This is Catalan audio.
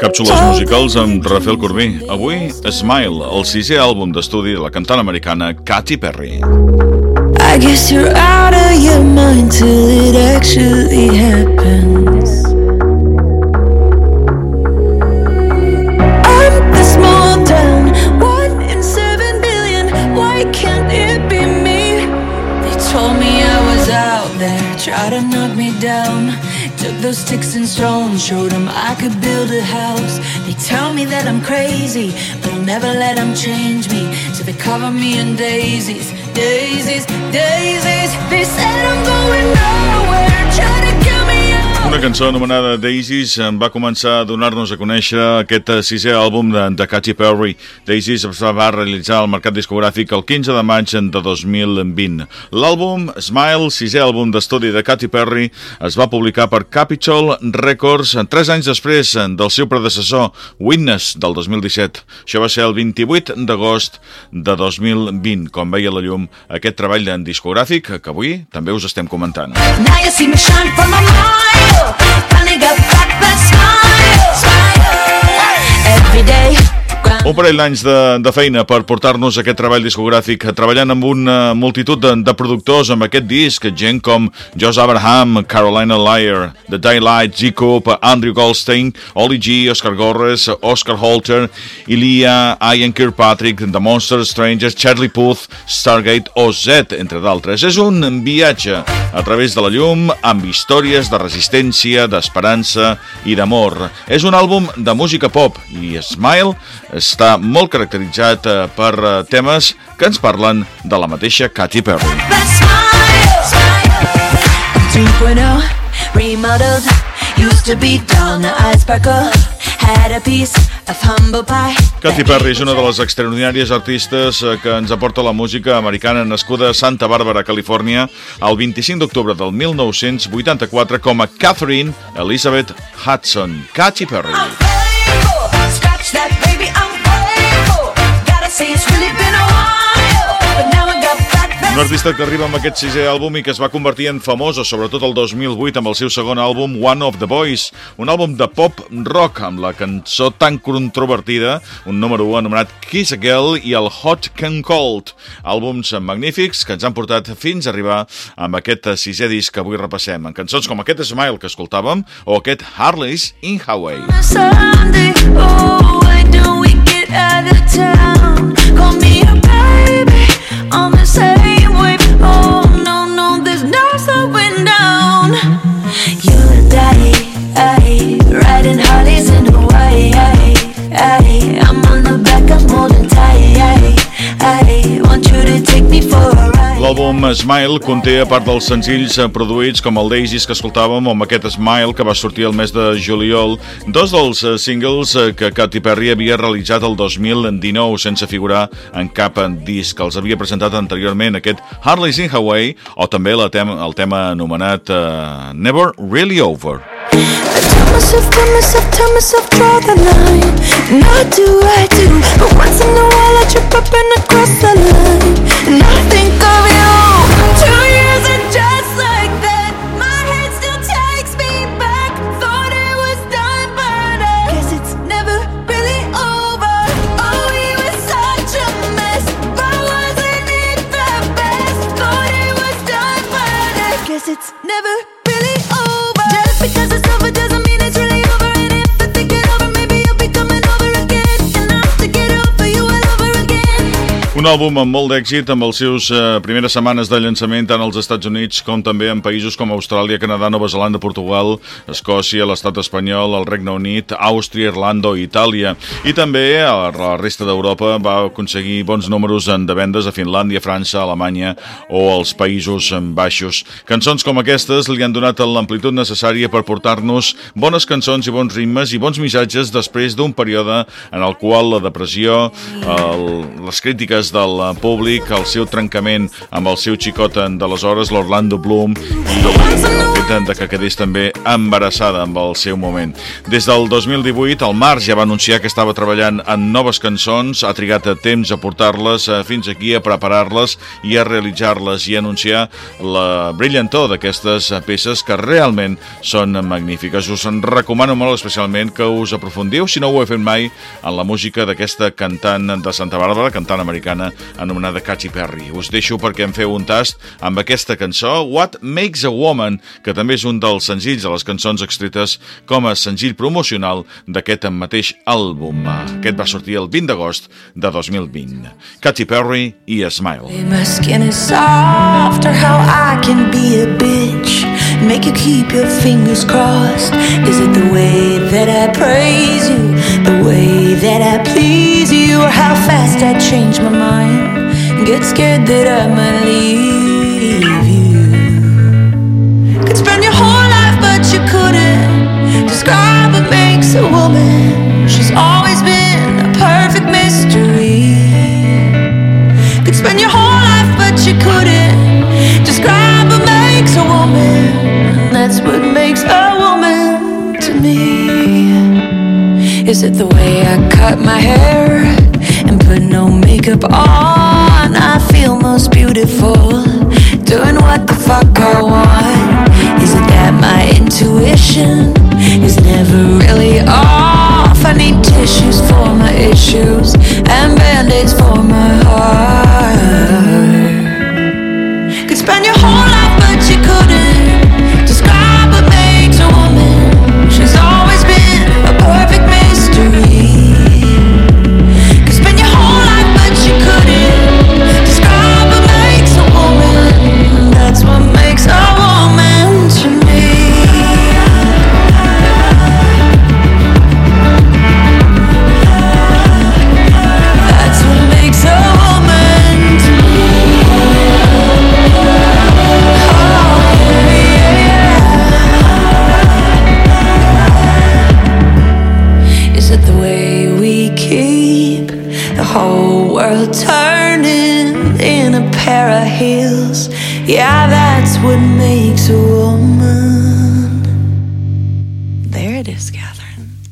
Càpsules musicals amb Rafael Corbí. Avui, Smile, el sisè àlbum d'estudi de la cantant americana Katy Perry. I guess you're out of your mind till it actually there, try to knock me down Took those sticks and stones, showed them I could build a house. They tell me that I'm crazy, but I'll never let them change me. So they cover me in daisies, daisies, daisies. Una cançó anomenada Daisies va començar a donar-nos a conèixer aquest sisè àlbum de, de Katy Perry. Daisies es va realitzar al mercat discogràfic el 15 de maig de 2020. L'àlbum Smile, sisè àlbum d'estudi de Katy Perry, es va publicar per Capitol Records tres anys després del seu predecessor Witness del 2017. Això va ser el 28 d'agost de 2020, com veia la llum aquest treball en discogràfic que avui també us estem comentant. Now you see me shine from my mind un parell d'anys de, de feina per portar-nos aquest treball discogràfic, treballant amb una multitud de, de productors amb aquest disc, gent com Josh Abraham, Carolina Lyer, The Daylight, G. Coop, Andrew Goldstein, Oli G, Oscar Gorres, Oscar Holter, Ilia, Ian Kirkpatrick, The Monster Strangers, Charlie Puth, Stargate o Z, entre d'altres. És un viatge a través de la llum amb històries de resistència, d'esperança i d'amor. És un àlbum de música pop i Smile està molt caracteritzat eh, per eh, temes que ens parlen de la mateixa Katy Perry. Remodeled, used to be dull, now I sparkle Katy Perry és una de les extraordinàries artistes eh, que ens aporta la música americana nascuda a Santa Bàrbara, Califòrnia, el 25 d'octubre del 1984 com a Catherine Elizabeth Hudson. Katy Perry. Un artista que arriba amb aquest sisè àlbum i que es va convertir en famosa, sobretot el 2008, amb el seu segon àlbum One of the Boys, un àlbum de pop rock amb la cançó tan controvertida, un número 1 anomenat Kiss a Girl i el Hot Can Cold, àlbums magnífics que ens han portat fins a arribar amb aquest sisè disc que avui repassem, en cançons com aquest Smile que escoltàvem o aquest Harley's in Hawaii. Sunday, oh, Smile conté, a part dels senzills produïts com el Daisies que escoltàvem amb aquest Smile que va sortir el mes de juliol, dos dels singles que Katy Perry havia realitzat el 2019 sense figurar en cap disc. Els havia presentat anteriorment aquest Harley's in Hawaii o també la tema, el tema anomenat uh, Never Really Over. Myself, tell myself, tell myself, draw the line do, I do But once in a while I trip up and I cross the line Un àlbum amb molt d'èxit, amb els seus eh, primeres setmanes de llançament tant als Estats Units com també en països com Austràlia, Canadà, Nova Zelanda, Portugal, Escòcia, l'Estat Espanyol, el Regne Unit, Àustria, Irlanda o Itàlia. I també a la resta d'Europa va aconseguir bons números de vendes a Finlàndia, França, Alemanya o als Països Baixos. Cançons com aquestes li han donat l'amplitud necessària per portar-nos bones cançons i bons ritmes i bons missatges després d'un període en el qual la depressió, el, les crítiques del públic el seu trencament amb el seu xicot d'aleshores, l'Orlando Bloom, i el fet de que quedés també embarassada amb el seu moment. Des del 2018, el març ja va anunciar que estava treballant en noves cançons, ha trigat temps a portar-les eh, fins aquí, a preparar-les i a realitzar-les i a anunciar la brillantor d'aquestes peces que realment són magnífiques. Us en recomano molt especialment que us aprofundiu, si no ho he fet mai, en la música d'aquesta cantant de Santa Bàrbara, cantant americana anomenada Katy Perry. Us deixo perquè em feu un tast amb aquesta cançó, What Makes a Woman, que també és un dels senzills de les cançons extretes com a senzill promocional d'aquest mateix àlbum. Aquest va sortir el 20 d'agost de 2020. Katy Perry i Smile. My skin is soft how I can be a bitch Make you keep your fingers crossed Is it the way that I praise you The way that I please Or how fast I change my mind. Get scared that I might leave you. Could spend your whole life but you couldn't Describe what makes a woman. She's always been a perfect mystery. Could spend your whole life but you couldn't Describe what makes a woman. That's what makes a woman to me. Is it the way I cut my hair no makeup on. I feel most beautiful whole world turning in a pair of heels. Yeah, that's what makes a woman.